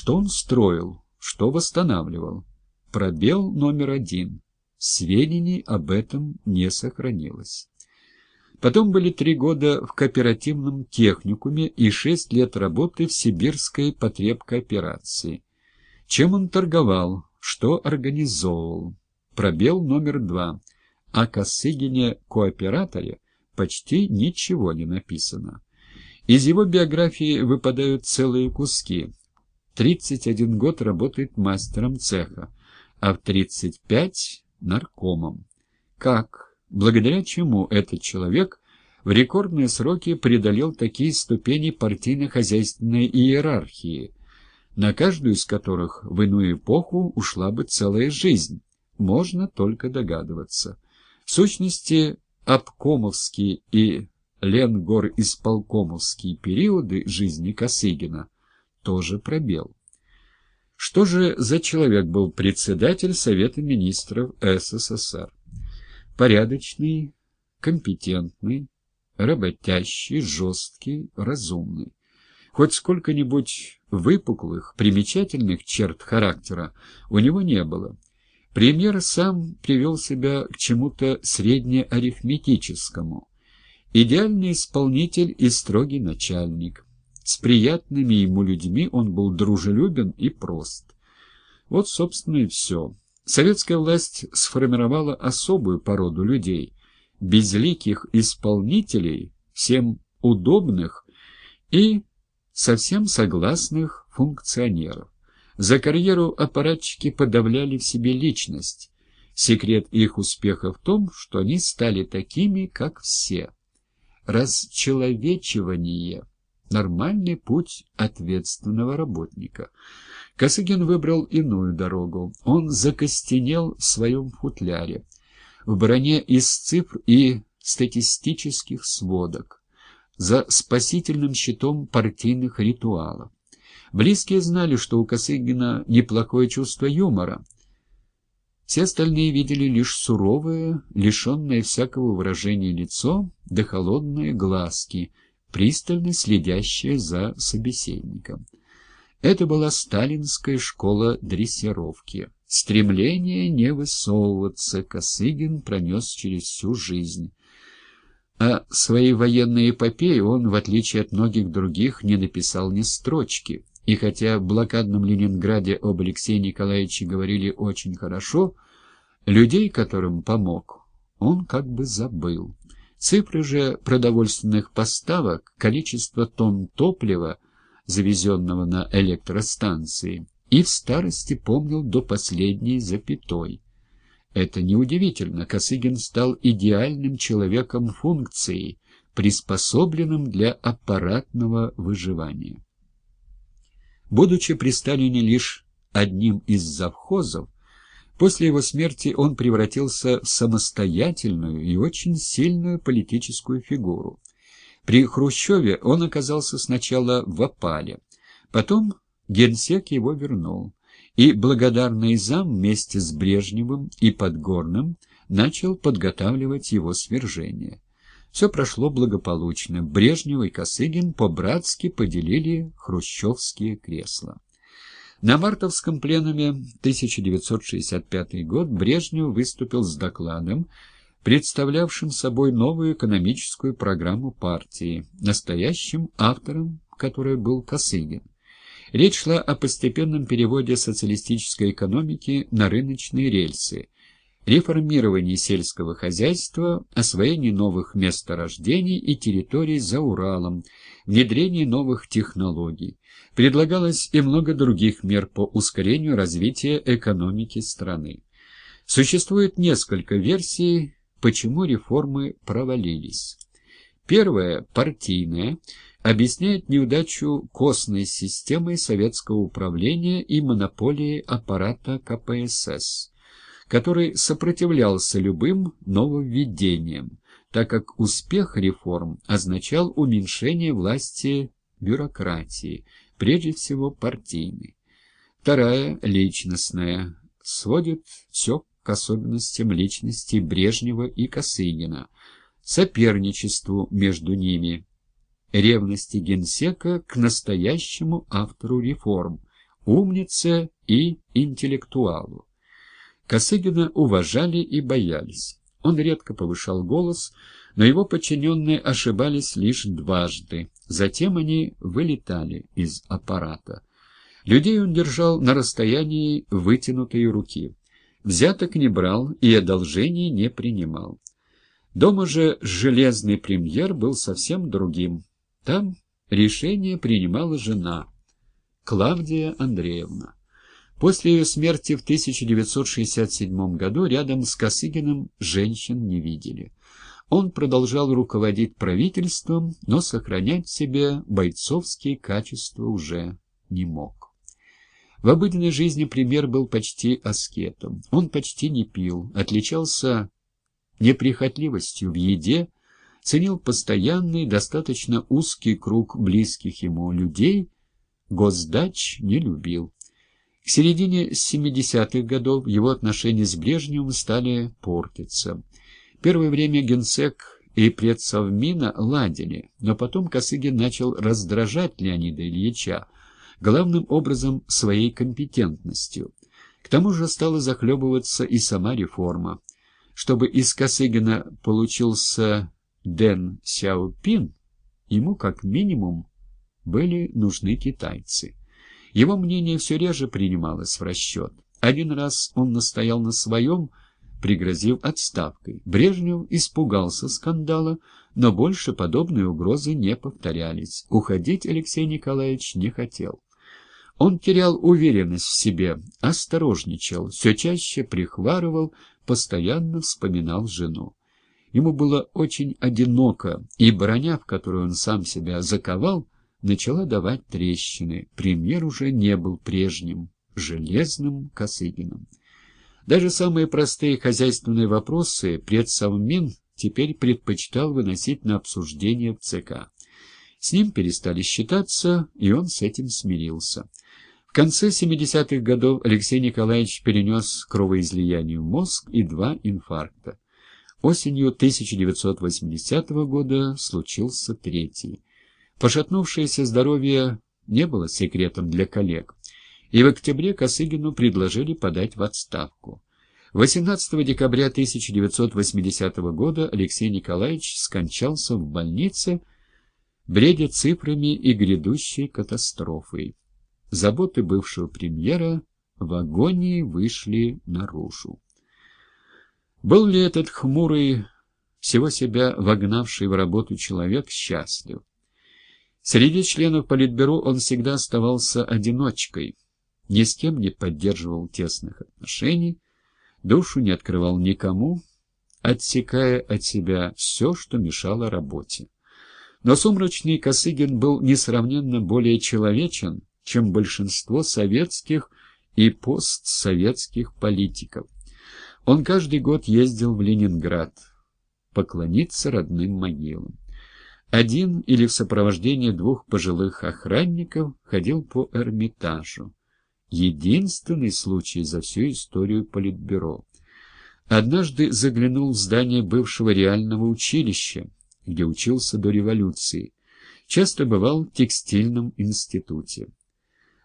Что он строил, что восстанавливал? Пробел номер один. Сведений об этом не сохранилось. Потом были три года в кооперативном техникуме и шесть лет работы в сибирской потребкооперации. Чем он торговал, что организовывал? Пробел номер два. О Косыгине-кооператоре почти ничего не написано. Из его биографии выпадают целые куски. 31 год работает мастером цеха, а в 35 – наркомом. Как, благодаря чему этот человек в рекордные сроки преодолел такие ступени партийно-хозяйственной иерархии, на каждую из которых в иную эпоху ушла бы целая жизнь, можно только догадываться. В сущности, обкомовские и ленгор-исполкомовские периоды жизни Косыгина тоже пробел. Что же за человек был председатель Совета министров СССР? Порядочный, компетентный, работящий, жесткий, разумный. Хоть сколько-нибудь выпуклых, примечательных черт характера у него не было. Премьер сам привел себя к чему-то среднеарифметическому. Идеальный исполнитель и строгий начальник. С приятными ему людьми он был дружелюбен и прост. Вот, собственно, и все. Советская власть сформировала особую породу людей, безликих исполнителей, всем удобных и совсем согласных функционеров. За карьеру аппаратчики подавляли в себе личность. Секрет их успеха в том, что они стали такими, как все. Расчеловечивание – нормальный путь ответственного работника. Косыгин выбрал иную дорогу. Он закостенел в своем футляре, в броне из цифр и статистических сводок, за спасительным щитом партийных ритуалов. Близкие знали, что у Косыгина неплохое чувство юмора. Все остальные видели лишь суровое, лишенное всякого выражения лицо, да холодные глазки, пристально следящие за собеседником. Это была сталинская школа дрессировки. Стремление не высовываться Косыгин пронес через всю жизнь. А своей военной эпопеи он, в отличие от многих других, не написал ни строчки. И хотя в блокадном Ленинграде об Алексее Николаевиче говорили очень хорошо, людей, которым помог, он как бы забыл. Цифры же продовольственных поставок, количество тонн топлива, завезенного на электростанции, и в старости помнил до последней запятой. Это неудивительно, Косыгин стал идеальным человеком функции, приспособленным для аппаратного выживания. Будучи при Сталине лишь одним из завхозов, после его смерти он превратился в самостоятельную и очень сильную политическую фигуру. При Хрущеве он оказался сначала в опале, потом генсек его вернул, и благодарный зам вместе с Брежневым и Подгорным начал подготавливать его свержение. Все прошло благополучно. Брежнев и Косыгин по-братски поделили хрущевские кресла. На мартовском пленуме 1965 год Брежнев выступил с докладом, представлявшим собой новую экономическую программу партии, настоящим автором которой был Косыгин. Речь шла о постепенном переводе социалистической экономики на рыночные рельсы – реформирование сельского хозяйства, освоение новых месторождений и территорий за Уралом, внедрение новых технологий. Предлагалось и много других мер по ускорению развития экономики страны. Существует несколько версий, почему реформы провалились. Первая, партийная, объясняет неудачу костной системы советского управления и монополии аппарата КПСС который сопротивлялся любым нововведениям, так как успех реформ означал уменьшение власти бюрократии, прежде всего партийной. Вторая, личностная, сводит все к особенностям личности Брежнева и Косыгина, соперничеству между ними, ревности генсека к настоящему автору реформ, умнице и интеллектуалу. Косыгина уважали и боялись. Он редко повышал голос, но его подчиненные ошибались лишь дважды. Затем они вылетали из аппарата. Людей он держал на расстоянии вытянутой руки. Взяток не брал и одолжений не принимал. Дома же железный премьер был совсем другим. Там решение принимала жена, Клавдия Андреевна. После ее смерти в 1967 году рядом с Косыгиным женщин не видели. Он продолжал руководить правительством, но сохранять в себе бойцовские качества уже не мог. В обыденной жизни премьер был почти аскетом. Он почти не пил, отличался неприхотливостью в еде, ценил постоянный, достаточно узкий круг близких ему людей, госдач не любил. К середине 70-х годов его отношения с Брежневым стали портиться. Первое время генсек и предсовмина ладили, но потом Косыгин начал раздражать Леонида Ильича, главным образом своей компетентностью. К тому же стала захлебываться и сама реформа. Чтобы из Косыгина получился Дэн Сяопин, ему как минимум были нужны китайцы. Его мнение все реже принималось в расчет. Один раз он настоял на своем, пригрозив отставкой. Брежнев испугался скандала, но больше подобные угрозы не повторялись. Уходить Алексей Николаевич не хотел. Он терял уверенность в себе, осторожничал, все чаще прихварывал, постоянно вспоминал жену. Ему было очень одиноко, и броня, в которую он сам себя заковал, начала давать трещины. Премьер уже не был прежним, железным Косыгиным. Даже самые простые хозяйственные вопросы предсовмин теперь предпочитал выносить на обсуждение в ЦК. С ним перестали считаться, и он с этим смирился. В конце 70-х годов Алексей Николаевич перенес кровоизлияние в мозг и два инфаркта. Осенью 1980 года случился третий. Пошатнувшееся здоровье не было секретом для коллег, и в октябре Косыгину предложили подать в отставку. 18 декабря 1980 года Алексей Николаевич скончался в больнице, бредя цифрами и грядущей катастрофой. Заботы бывшего премьера в агонии вышли наружу. Был ли этот хмурый, всего себя вогнавший в работу человек счастлив? Среди членов Политбюро он всегда оставался одиночкой, ни с кем не поддерживал тесных отношений, душу не открывал никому, отсекая от себя все, что мешало работе. Но сумрачный Косыгин был несравненно более человечен, чем большинство советских и постсоветских политиков. Он каждый год ездил в Ленинград поклониться родным могилам. Один или в сопровождении двух пожилых охранников ходил по Эрмитажу. Единственный случай за всю историю Политбюро. Однажды заглянул в здание бывшего реального училища, где учился до революции. Часто бывал в текстильном институте.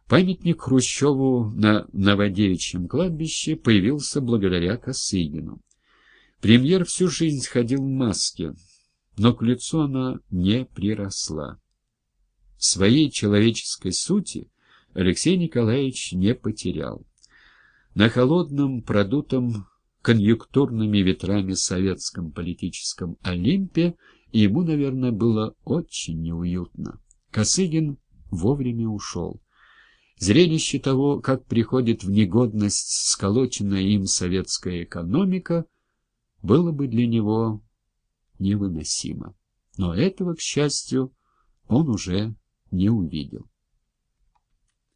Памятник Хрущеву на Новодевичьем кладбище появился благодаря Косыгину. Премьер всю жизнь ходил в маске, но к лицу она не приросла. Своей человеческой сути Алексей Николаевич не потерял. На холодном, продутом конъюнктурными ветрами советском политическом Олимпе ему, наверное, было очень неуютно. Косыгин вовремя ушел. Зрелище того, как приходит в негодность сколоченная им советская экономика, было бы для него невыносимо. Но этого, к счастью, он уже не увидел.